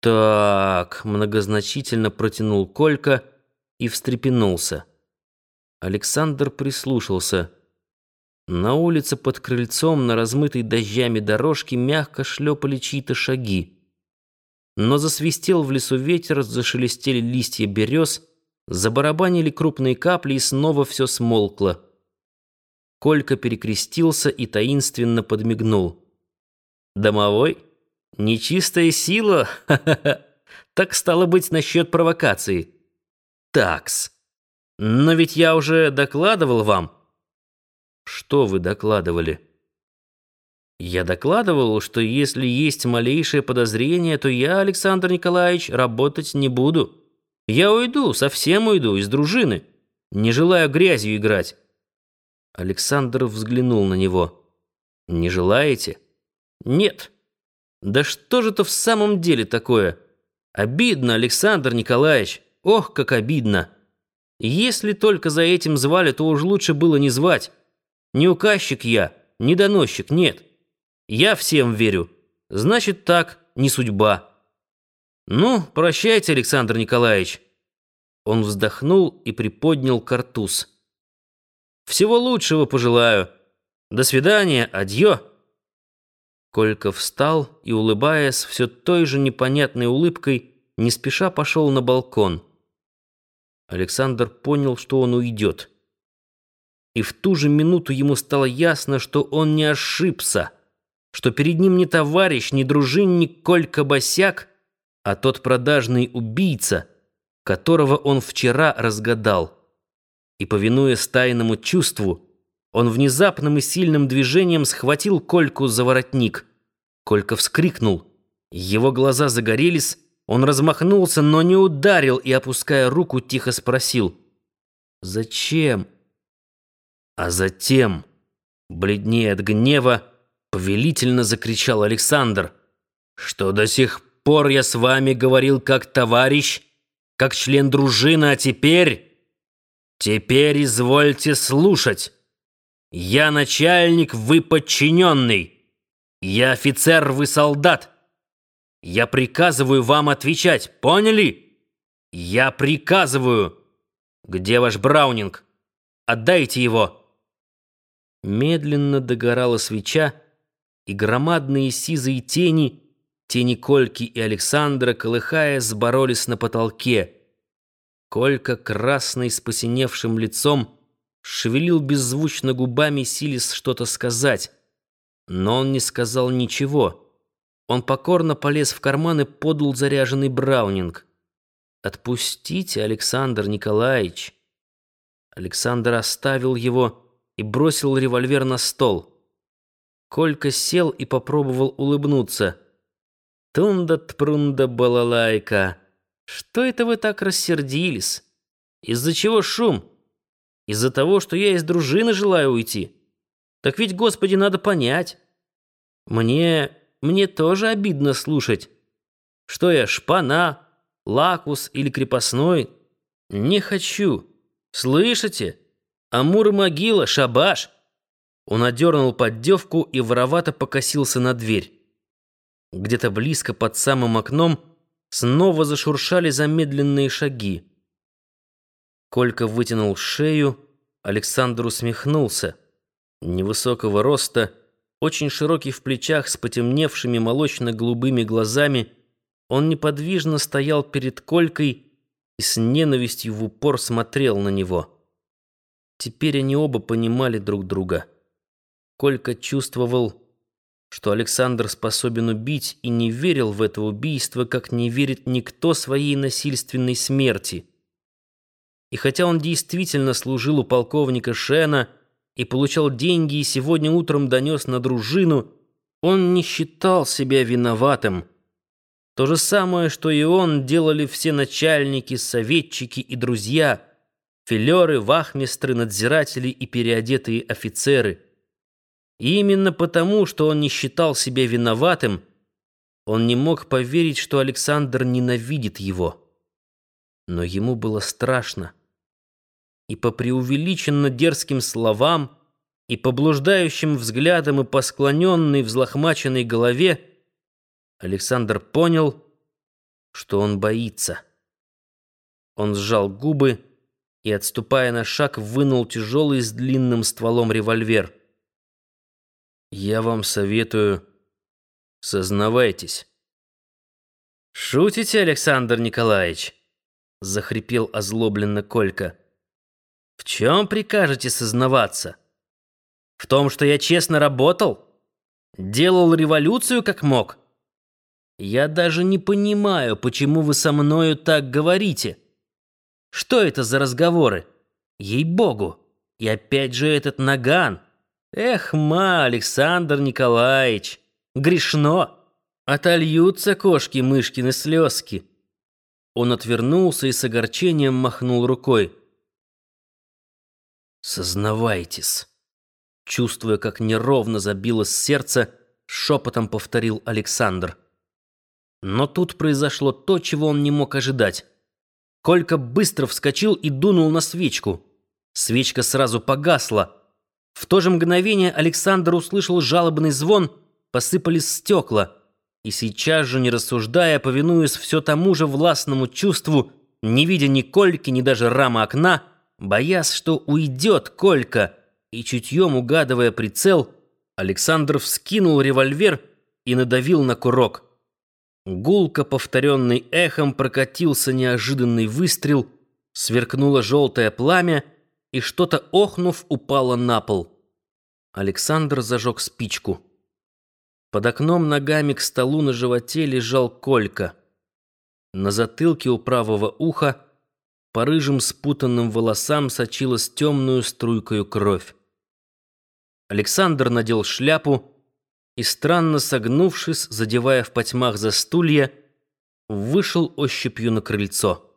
«Так», — многозначительно протянул Колька и встрепенулся. Александр прислушался. На улице под крыльцом на размытой дождями дорожке мягко шлепали чьи-то шаги. Но засвистел в лесу ветер, зашелестели листья берез, забарабанили крупные капли, и снова все смолкло. Колька перекрестился и таинственно подмигнул. «Домовой?» Нечистая сила? Так стало быть насчет провокации. Такс. Но ведь я уже докладывал вам. Что вы докладывали? Я докладывал, что если есть малейшее подозрение, то я, Александр Николаевич, работать не буду. Я уйду, совсем уйду из дружины. Не желаю грязью играть. Александр взглянул на него. Не желаете? Нет. Да что же это в самом деле такое? Обидно, Александр Николаевич. Ох, как обидно. Если только за этим звали, то уж лучше было не звать. Не указчик я, не доносчик, нет. Я всем верю. Значит так, не судьба. Ну, прощайте, Александр Николаевич. Он вздохнул и приподнял картуз. Всего лучшего пожелаю. До свидания, адьё. Колька встал и, улыбаясь все той же непонятной улыбкой, не спеша пошел на балкон. Александр понял, что он уйдет. И в ту же минуту ему стало ясно, что он не ошибся, что перед ним не товарищ, не дружинник Колька Босяк, а тот продажный убийца, которого он вчера разгадал. И, повинуясь тайному чувству, он внезапным и сильным движением схватил Кольку за воротник. Колька вскрикнул. Его глаза загорелись, он размахнулся, но не ударил и, опуская руку, тихо спросил. «Зачем?» А затем, бледнее от гнева, повелительно закричал Александр, что до сих пор я с вами говорил как товарищ, как член дружины, а теперь... Теперь извольте слушать. Я начальник, вы подчиненный. Я офицер, вы солдат. Я приказываю вам отвечать, поняли? Я приказываю. Где ваш Браунинг? Отдайте его. Медленно догорала свеча, и громадные сизые тени, тени Кольки и Александра, колыхаясь, боролись на потолке. Колька, красный, с посиневшим лицом, шевелил беззвучно губами, силясь что-то сказать. Но он не сказал ничего. Он покорно полез в карман и подал заряженный браунинг. «Отпустите, Александр Николаевич!» Александр оставил его и бросил револьвер на стол. Колька сел и попробовал улыбнуться. «Тунда-тпрунда балалайка! Что это вы так рассердились? Из-за чего шум?» Из-за того, что я из дружины желаю уйти. Так ведь, Господи, надо понять. Мне... мне тоже обидно слушать. Что я, шпана, лакус или крепостной? Не хочу. Слышите? Амур и могила, шабаш. Он одернул поддевку и воровато покосился на дверь. Где-то близко под самым окном снова зашуршали замедленные шаги. Колька вытянул шею, Александр усмехнулся. Невысокого роста, очень широкий в плечах, с потемневшими молочно-голубыми глазами, он неподвижно стоял перед Колькой и с ненавистью в упор смотрел на него. Теперь они оба понимали друг друга. Колька чувствовал, что Александр способен убить, и не верил в это убийство, как не верит никто своей насильственной смерти. И хотя он действительно служил у полковника Шена и получал деньги, и сегодня утром донес на дружину, он не считал себя виноватым. То же самое, что и он, делали все начальники, советчики и друзья, филеры, вахмистры, надзиратели и переодетые офицеры. И именно потому, что он не считал себя виноватым, он не мог поверить, что Александр ненавидит его. Но ему было страшно и по преувеличенно дерзким словам, и по блуждающим взглядам, и по склоненной взлохмаченной голове, Александр понял, что он боится. Он сжал губы и, отступая на шаг, вынул тяжелый с длинным стволом револьвер. «Я вам советую, сознавайтесь». «Шутите, Александр Николаевич?» — захрипел озлобленно Колька. «В чем прикажете сознаваться? В том, что я честно работал? Делал революцию как мог? Я даже не понимаю, почему вы со мною так говорите. Что это за разговоры? Ей-богу! И опять же этот наган! Эх, ма, Александр Николаевич, грешно!» Отольются кошки-мышкины слезки. Он отвернулся и с огорчением махнул рукой. «Сознавайтесь!» Чувствуя, как неровно забилось сердце, шепотом повторил Александр. Но тут произошло то, чего он не мог ожидать. Колька быстро вскочил и дунул на свечку. Свечка сразу погасла. В то же мгновение Александр услышал жалобный звон, посыпались стекла — и сейчас же, не рассуждая, повинуясь все тому же властному чувству, не видя ни Кольки, ни даже рамы окна, боясь, что уйдет Колька, и чутьем угадывая прицел, Александр вскинул револьвер и надавил на курок. Гулко, повторенный эхом, прокатился неожиданный выстрел, сверкнуло желтое пламя, и что-то охнув упало на пол. Александр зажег спичку. Под окном ногами к столу на животе лежал Колька. На затылке у правого уха по рыжим спутанным волосам сочилась темную струйкою кровь. Александр надел шляпу и, странно согнувшись, задевая в потьмах за стулья, вышел ощупью на крыльцо.